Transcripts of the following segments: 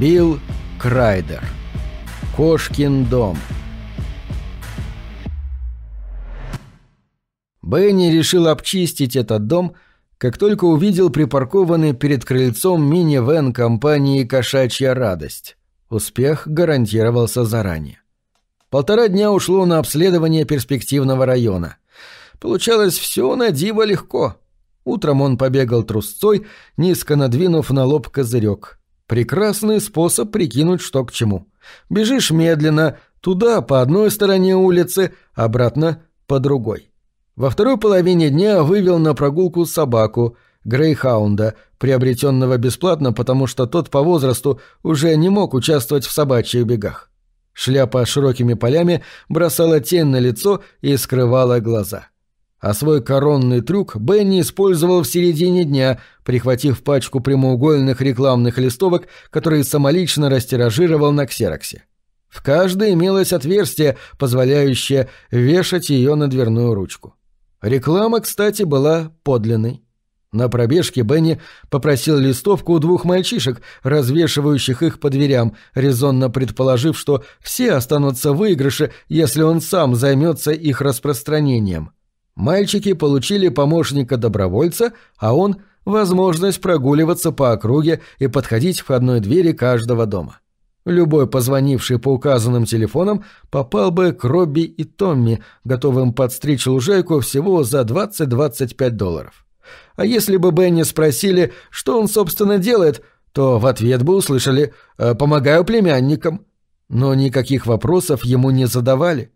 Билл Крайдер. Кошкин дом. Бенни решил обчистить этот дом, как только увидел припаркованный перед крыльцом мини-вен компании «Кошачья радость». Успех гарантировался заранее. Полтора дня ушло на обследование перспективного района. Получалось все на диво легко. Утром он побегал трусцой, низко надвинув на лоб козырек. Прекрасный способ прикинуть, что к чему. Бежишь медленно, туда по одной стороне улицы, обратно по другой. Во второй половине дня вывел на прогулку собаку, Грейхаунда, приобретенного бесплатно, потому что тот по возрасту уже не мог участвовать в собачьих бегах. Шляпа широкими полями бросала тень на лицо и скрывала глаза. А свой коронный трюк Бенни использовал в середине дня, прихватив пачку прямоугольных рекламных листовок, которые самолично растиражировал на ксероксе. В каждой имелось отверстие, позволяющее вешать ее на дверную ручку. Реклама, кстати, была подлинной. На пробежке Бенни попросил листовку у двух мальчишек, развешивающих их по дверям, резонно предположив, что все останутся в выигрыше, если он сам займется их распространением. Мальчики получили помощника-добровольца, а он – возможность прогуливаться по округе и подходить к входной двери каждого дома. Любой позвонивший по указанным телефонам попал бы к Робби и Томми, готовым подстричь лужайку всего за 20-25 долларов. А если бы Бенни спросили, что он, собственно, делает, то в ответ бы услышали «Э, «помогаю племянникам». Но никаких вопросов ему не задавали.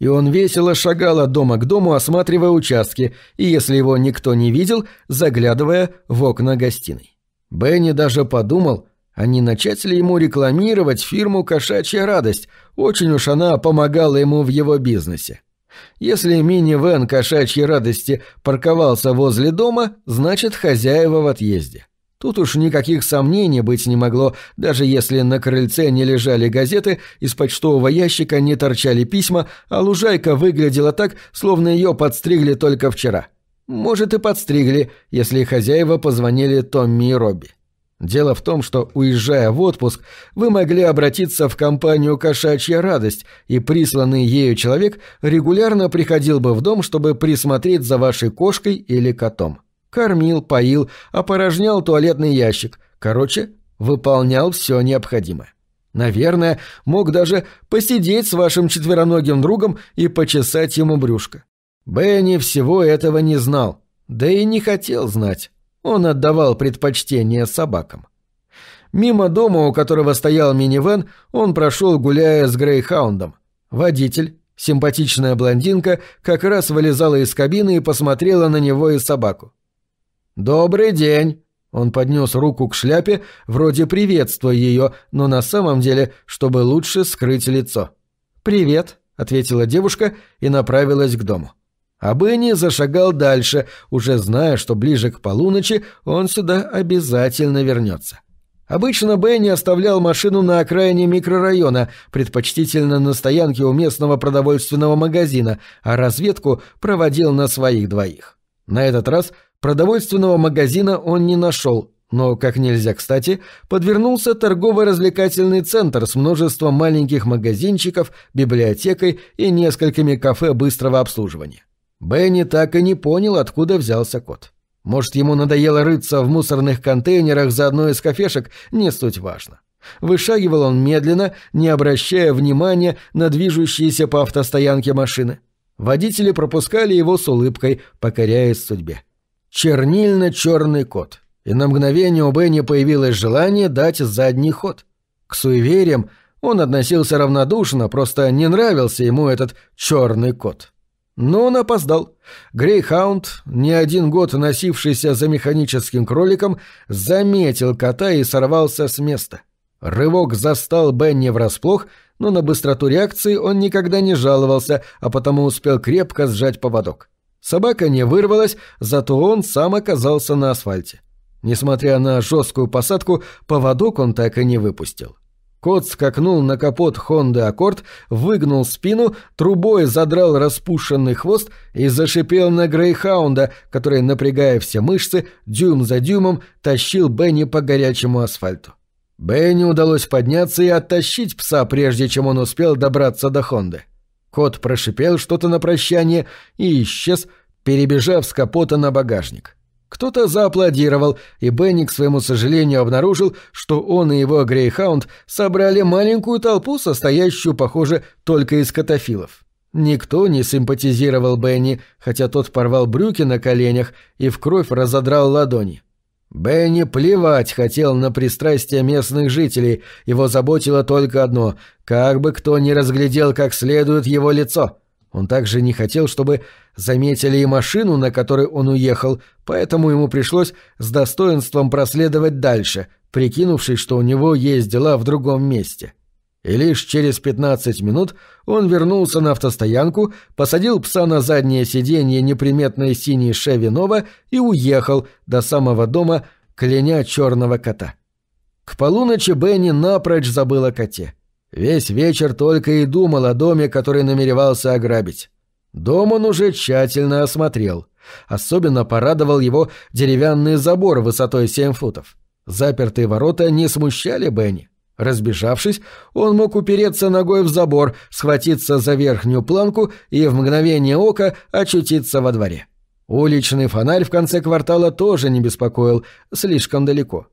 И он весело шагал от дома к дому, осматривая участки, и если его никто не видел, заглядывая в окна гостиной. Бенни даже подумал, а не начать ли ему рекламировать фирму «Кошачья радость», очень уж она помогала ему в его бизнесе. Если мини-вэн кошачьей радости парковался возле дома, значит хозяева в отъезде. Тут уж никаких сомнений быть не могло, даже если на крыльце не лежали газеты, из почтового ящика не торчали письма, а лужайка выглядела так, словно ее подстригли только вчера. Может и подстригли, если хозяева позвонили Томми и Робби. Дело в том, что, уезжая в отпуск, вы могли обратиться в компанию «Кошачья радость», и присланный ею человек регулярно приходил бы в дом, чтобы присмотреть за вашей кошкой или котом. Кормил, поил, опорожнял туалетный ящик. Короче, выполнял все необходимое. Наверное, мог даже посидеть с вашим четвероногим другом и почесать ему брюшко. Бенни всего этого не знал, да и не хотел знать. Он отдавал предпочтение собакам. Мимо дома, у которого стоял минивэн, он прошел, гуляя с Грейхаундом. Водитель, симпатичная блондинка, как раз вылезала из кабины и посмотрела на него и собаку. «Добрый день!» Он поднес руку к шляпе, вроде приветствуя ее, но на самом деле, чтобы лучше скрыть лицо. «Привет», — ответила девушка и направилась к дому. А Бенни зашагал дальше, уже зная, что ближе к полуночи он сюда обязательно вернется. Обычно Бенни оставлял машину на окраине микрорайона, предпочтительно на стоянке у местного продовольственного магазина, а разведку проводил на своих двоих. На этот раз продовольственного магазина он не нашел, но, как нельзя кстати, подвернулся торгово-развлекательный центр с множеством маленьких магазинчиков, библиотекой и несколькими кафе быстрого обслуживания. Бенни так и не понял, откуда взялся кот. Может, ему надоело рыться в мусорных контейнерах за одной из кафешек, не суть важно. Вышагивал он медленно, не обращая внимания на движущиеся по автостоянке машины. Водители пропускали его с улыбкой, покоряясь судьбе. Чернильно-черный кот. И на мгновение у Бенни появилось желание дать задний ход. К суевериям он относился равнодушно, просто не нравился ему этот черный кот. Но он опоздал. Грейхаунд, не один год носившийся за механическим кроликом, заметил кота и сорвался с места. Рывок застал Бенни врасплох, но на быстроту реакции он никогда не жаловался, а потому успел крепко сжать поводок. Собака не вырвалась, зато он сам оказался на асфальте. Несмотря на жесткую посадку, поводок он так и не выпустил. Кот скакнул на капот Хонды Аккорд, выгнул спину, трубой задрал распушенный хвост и зашипел на Грейхаунда, который, напрягая все мышцы, дюйм за дюймом, тащил Бенни по горячему асфальту. Бенни удалось подняться и оттащить пса, прежде чем он успел добраться до Хонды. Кот прошипел что-то на прощание и исчез, перебежав с капота на багажник. Кто-то зааплодировал, и Бенни, к своему сожалению, обнаружил, что он и его грейхаунд собрали маленькую толпу, состоящую, похоже, только из катафилов. Никто не симпатизировал Бенни, хотя тот порвал брюки на коленях и в кровь разодрал ладони. Бенни плевать хотел на пристрастия местных жителей, его заботило только одно — как бы кто ни разглядел как следует его лицо. Он также не хотел, чтобы заметили и машину, на которой он уехал, поэтому ему пришлось с достоинством проследовать дальше, прикинувшись, что у него есть дела в другом месте. И лишь через 15 минут он вернулся на автостоянку, посадил пса на заднее сиденье неприметной синей Шеви Нова и уехал до самого дома, кляня черного кота. К полуночи Бенни напрочь забыл о коте. Весь вечер только и думал о доме, который намеревался ограбить. Дом он уже тщательно осмотрел. Особенно порадовал его деревянный забор высотой 7 футов. Запертые ворота не смущали Бенни. Разбежавшись, он мог упереться ногой в забор, схватиться за верхнюю планку и в мгновение ока очутиться во дворе. Уличный фонарь в конце квартала тоже не беспокоил, слишком далеко.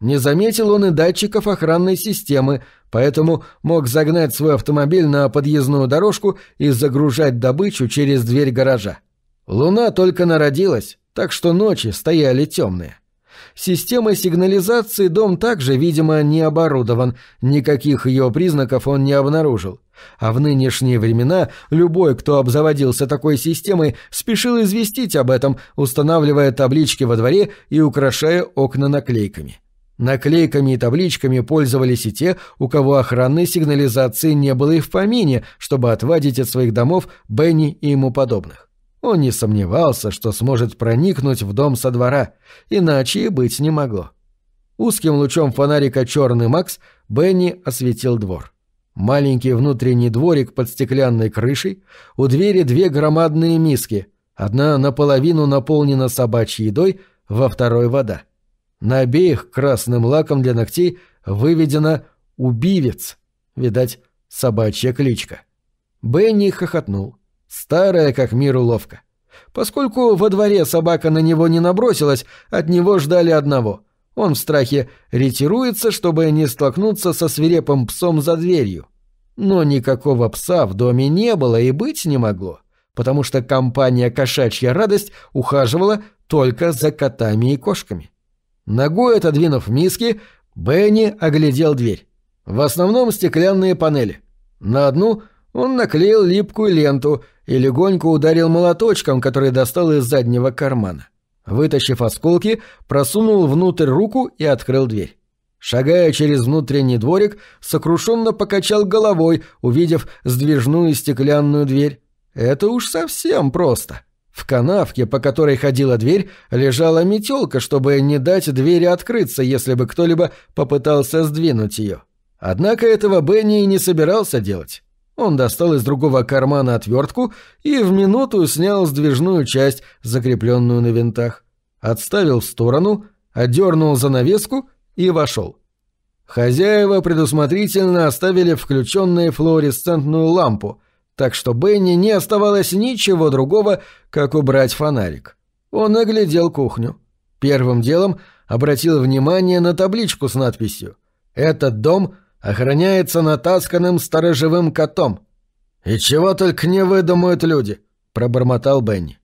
Не заметил он и датчиков охранной системы, поэтому мог загнать свой автомобиль на подъездную дорожку и загружать добычу через дверь гаража. Луна только народилась, так что ночи стояли темные. Системой сигнализации дом также, видимо, не оборудован, никаких ее признаков он не обнаружил. А в нынешние времена любой, кто обзаводился такой системой, спешил известить об этом, устанавливая таблички во дворе и украшая окна наклейками. Наклейками и табличками пользовались и те, у кого охранной сигнализации не было и в помине, чтобы отвадить от своих домов Бенни и ему подобных. Он не сомневался, что сможет проникнуть в дом со двора, иначе и быть не могло. Узким лучом фонарика «Черный Макс» Бенни осветил двор. Маленький внутренний дворик под стеклянной крышей, у двери две громадные миски, одна наполовину наполнена собачьей едой, во второй — вода. На обеих красным лаком для ногтей выведено «убивец», видать, собачья кличка. Бенни хохотнул. Старая, как мир, уловка. Поскольку во дворе собака на него не набросилась, от него ждали одного. Он в страхе ретируется, чтобы не столкнуться со свирепым псом за дверью. Но никакого пса в доме не было и быть не могло, потому что компания «Кошачья радость» ухаживала только за котами и кошками. Ногой отодвинув миски, Бенни оглядел дверь. В основном стеклянные панели. На одну он наклеил липкую ленту и легонько ударил молоточком, который достал из заднего кармана. Вытащив осколки, просунул внутрь руку и открыл дверь. Шагая через внутренний дворик, сокрушенно покачал головой, увидев сдвижную стеклянную дверь. Это уж совсем просто. В канавке, по которой ходила дверь, лежала метелка, чтобы не дать двери открыться, если бы кто-либо попытался сдвинуть ее. Однако этого Бенни и не собирался делать. Он достал из другого кармана отвертку и в минуту снял сдвижную часть, закрепленную на винтах. Отставил в сторону, отдернул занавеску и вошел. Хозяева предусмотрительно оставили включенную флуоресцентную лампу, так что Бенни не оставалось ничего другого, как убрать фонарик. Он оглядел кухню. Первым делом обратил внимание на табличку с надписью «Этот дом — охраняется натасканным сторожевым котом. «И чего только не выдумают люди», — пробормотал Бенни.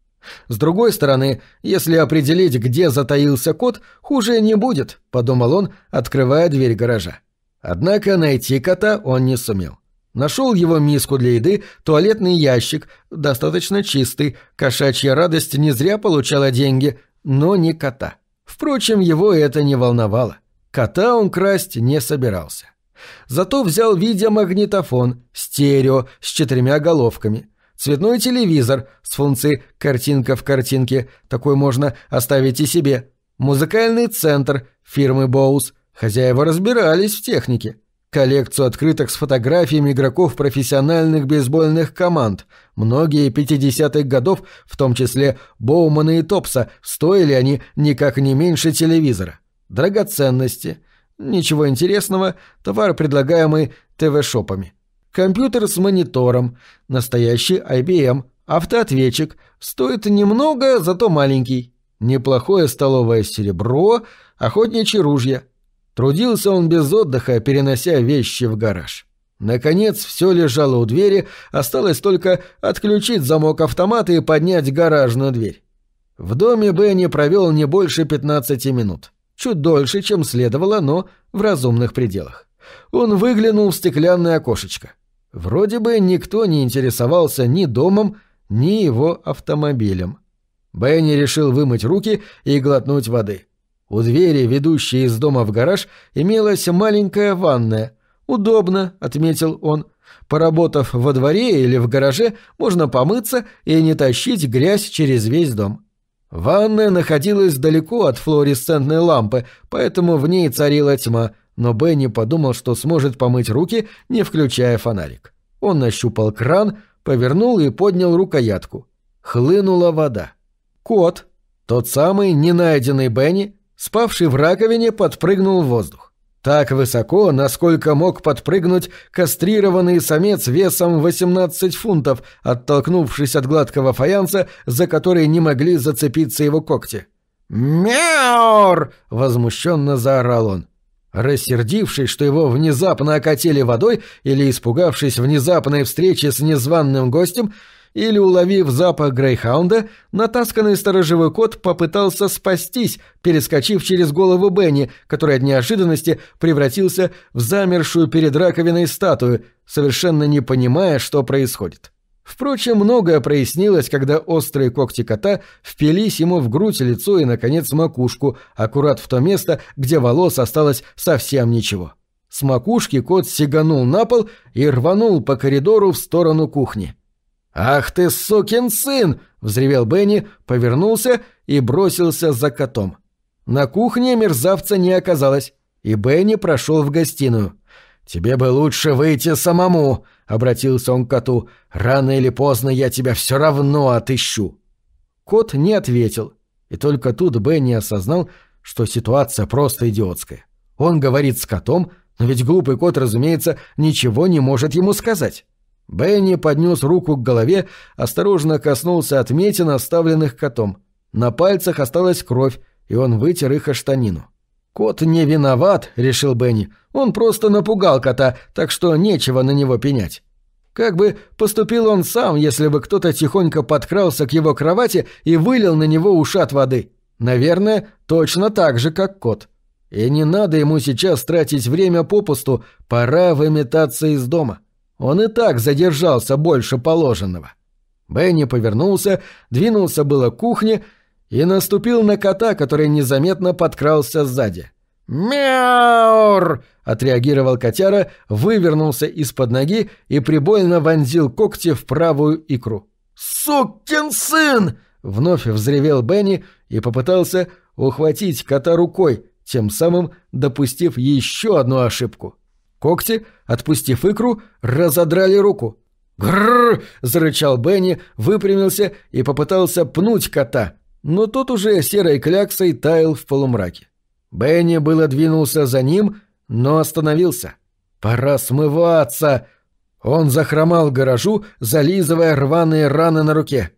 «С другой стороны, если определить, где затаился кот, хуже не будет», — подумал он, открывая дверь гаража. Однако найти кота он не сумел. Нашел его миску для еды, туалетный ящик, достаточно чистый, кошачья радость не зря получала деньги, но не кота. Впрочем, его это не волновало. Кота он красть не собирался. Зато взял видеомагнитофон, стерео с четырьмя головками, цветной телевизор с функцией «картинка в картинке», такой можно оставить и себе, музыкальный центр фирмы Боус, хозяева разбирались в технике, коллекцию открыток с фотографиями игроков профессиональных бейсбольных команд, многие 50-х годов, в том числе Боумана и Топса, стоили они никак не меньше телевизора, драгоценности – Ничего интересного, товар, предлагаемый ТВ-шопами. Компьютер с монитором, настоящий IBM, автоответчик, стоит немного, зато маленький. Неплохое столовое серебро, охотничьи ружья. Трудился он без отдыха, перенося вещи в гараж. Наконец, все лежало у двери, осталось только отключить замок автомата и поднять гаражную дверь. В доме Бенни провел не больше 15 минут. Чуть дольше, чем следовало, но в разумных пределах. Он выглянул в стеклянное окошечко. Вроде бы никто не интересовался ни домом, ни его автомобилем. Бенни решил вымыть руки и глотнуть воды. У двери, ведущей из дома в гараж, имелась маленькая ванная. «Удобно», — отметил он. «Поработав во дворе или в гараже, можно помыться и не тащить грязь через весь дом». Ванная находилась далеко от флуоресцентной лампы, поэтому в ней царила тьма, но Бенни подумал, что сможет помыть руки, не включая фонарик. Он нащупал кран, повернул и поднял рукоятку. Хлынула вода. Кот, тот самый ненайденный Бенни, спавший в раковине, подпрыгнул в воздух. Так высоко, насколько мог подпрыгнуть кастрированный самец весом 18 фунтов, оттолкнувшись от гладкого фаянса, за который не могли зацепиться его когти. «Мяур!» — возмущенно заорал он. Рассердившись, что его внезапно окатили водой, или испугавшись внезапной встречи с незваным гостем, или, уловив запах грейхаунда, натасканный сторожевой кот попытался спастись, перескочив через голову Бенни, который от неожиданности превратился в замершую перед раковиной статую, совершенно не понимая, что происходит. Впрочем, многое прояснилось, когда острые когти кота впились ему в грудь, лицо и, наконец, макушку, аккурат в то место, где волос осталось совсем ничего. С макушки кот сиганул на пол и рванул по коридору в сторону кухни. «Ах ты, сукин сын!» — взревел Бенни, повернулся и бросился за котом. На кухне мерзавца не оказалось, и Бенни прошел в гостиную. «Тебе бы лучше выйти самому», — обратился он к коту. «Рано или поздно я тебя все равно отыщу». Кот не ответил, и только тут Бенни осознал, что ситуация просто идиотская. Он говорит с котом, но ведь глупый кот, разумеется, ничего не может ему сказать. Бенни поднес руку к голове, осторожно коснулся отметин, оставленных котом. На пальцах осталась кровь, и он вытер их о штанину. «Кот не виноват», — решил Бенни. «Он просто напугал кота, так что нечего на него пенять». Как бы поступил он сам, если бы кто-то тихонько подкрался к его кровати и вылил на него ушат воды? Наверное, точно так же, как кот. И не надо ему сейчас тратить время попусту, пора выметаться из дома. Он и так задержался больше положенного. Бенни повернулся, двинулся было к кухне и наступил на кота, который незаметно подкрался сзади. «Мяур!» — отреагировал котяра, вывернулся из-под ноги и прибольно вонзил когти в правую икру. «Сукин сын!» — вновь взревел Бенни и попытался ухватить кота рукой, тем самым допустив еще одну ошибку. Когти, отпустив икру, разодрали руку. «Грррр!» — зарычал Бенни, выпрямился и попытался пнуть кота, но тот уже серой кляксой таял в полумраке. Бенни было двинулся за ним, но остановился. «Пора смываться!» Он захромал к гаражу, зализывая рваные раны на руке.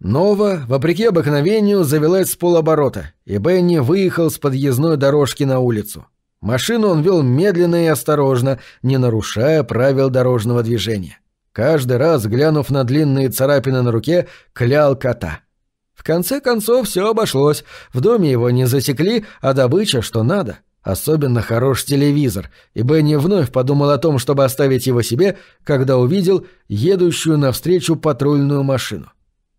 Нова, вопреки обыкновению, завелась с полоборота, и Бенни выехал с подъездной дорожки на улицу. Машину он вел медленно и осторожно, не нарушая правил дорожного движения. Каждый раз, глянув на длинные царапины на руке, клял кота. В конце концов все обошлось. В доме его не засекли, а добыча что надо. Особенно хорош телевизор, и Бенни вновь подумал о том, чтобы оставить его себе, когда увидел едущую навстречу патрульную машину.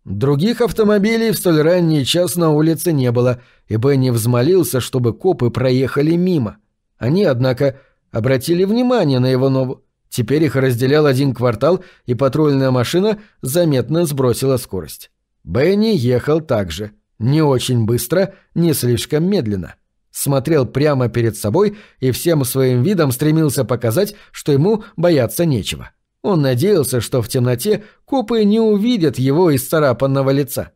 Других автомобилей в столь ранний час на улице не было, и Бенни взмолился, чтобы копы проехали мимо. Они, однако, обратили внимание на его нову. Теперь их разделял один квартал, и патрульная машина заметно сбросила скорость. Бенни ехал так же. Не очень быстро, не слишком медленно. Смотрел прямо перед собой и всем своим видом стремился показать, что ему бояться нечего. Он надеялся, что в темноте копы не увидят его исцарапанного лица.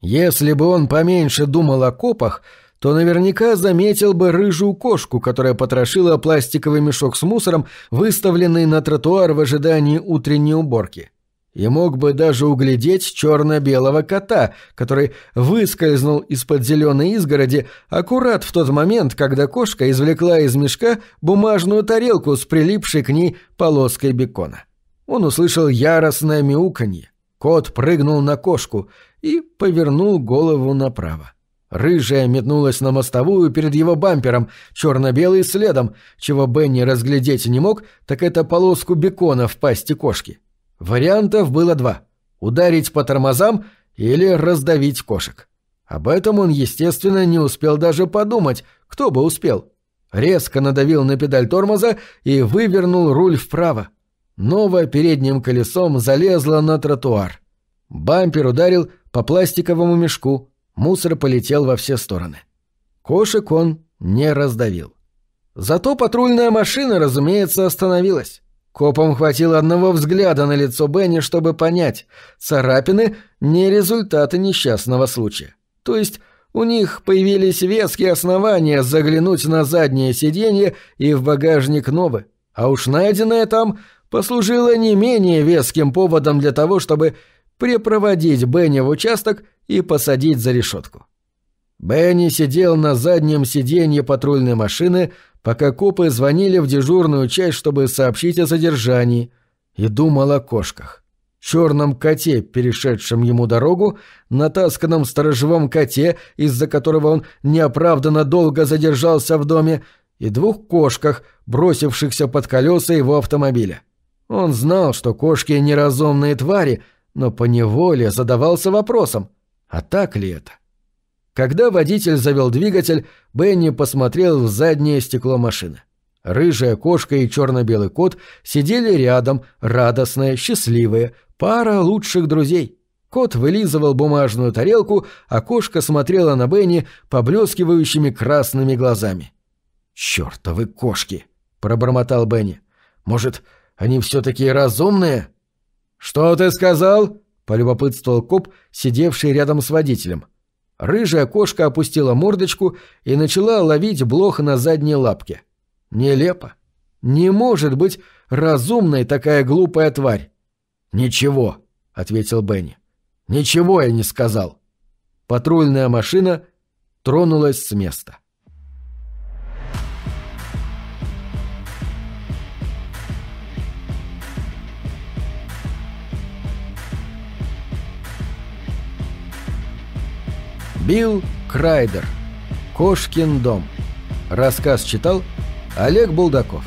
Если бы он поменьше думал о копах, то наверняка заметил бы рыжую кошку, которая потрошила пластиковый мешок с мусором, выставленный на тротуар в ожидании утренней уборки. И мог бы даже углядеть черно-белого кота, который выскользнул из-под зеленой изгороди аккурат в тот момент, когда кошка извлекла из мешка бумажную тарелку с прилипшей к ней полоской бекона. Он услышал яростное мяуканье. Кот прыгнул на кошку и повернул голову направо. Рыжая метнулась на мостовую перед его бампером, черно-белый следом, чего Бенни разглядеть не мог, так это полоску бекона в пасти кошки. Вариантов было два — ударить по тормозам или раздавить кошек. Об этом он, естественно, не успел даже подумать, кто бы успел. Резко надавил на педаль тормоза и вывернул руль вправо. Новое передним колесом залезло на тротуар. Бампер ударил по пластиковому мешку, Мусор полетел во все стороны. Кошек он не раздавил. Зато патрульная машина, разумеется, остановилась. Копам хватило одного взгляда на лицо Бенни, чтобы понять, царапины — не результаты несчастного случая. То есть у них появились веские основания заглянуть на заднее сиденье и в багажник новый, а уж найденное там послужило не менее веским поводом для того, чтобы припроводить Бенни в участок и посадить за решетку. Бенни сидел на заднем сиденье патрульной машины, пока копы звонили в дежурную часть, чтобы сообщить о задержании, и думал о кошках. Черном коте, перешедшем ему дорогу, натасканном сторожевом коте, из-за которого он неоправданно долго задержался в доме, и двух кошках, бросившихся под колеса его автомобиля. Он знал, что кошки неразумные твари, но поневоле задавался вопросом — а так ли это? Когда водитель завел двигатель, Бенни посмотрел в заднее стекло машины. Рыжая кошка и черно-белый кот сидели рядом, радостные, счастливые, пара лучших друзей. Кот вылизывал бумажную тарелку, а кошка смотрела на Бенни поблескивающими красными глазами. «Чёртовы кошки!» — пробормотал Бенни. «Может, они все-таки разумные?» «Что ты сказал?» — полюбопытствовал коп, сидевший рядом с водителем. Рыжая кошка опустила мордочку и начала ловить блох на задней лапке. Нелепо. Не может быть разумной такая глупая тварь. «Ничего», — ответил Бенни. «Ничего я не сказал». Патрульная машина тронулась с места. Билл Крайдер. Кошкин дом. Рассказ читал Олег Булдаков.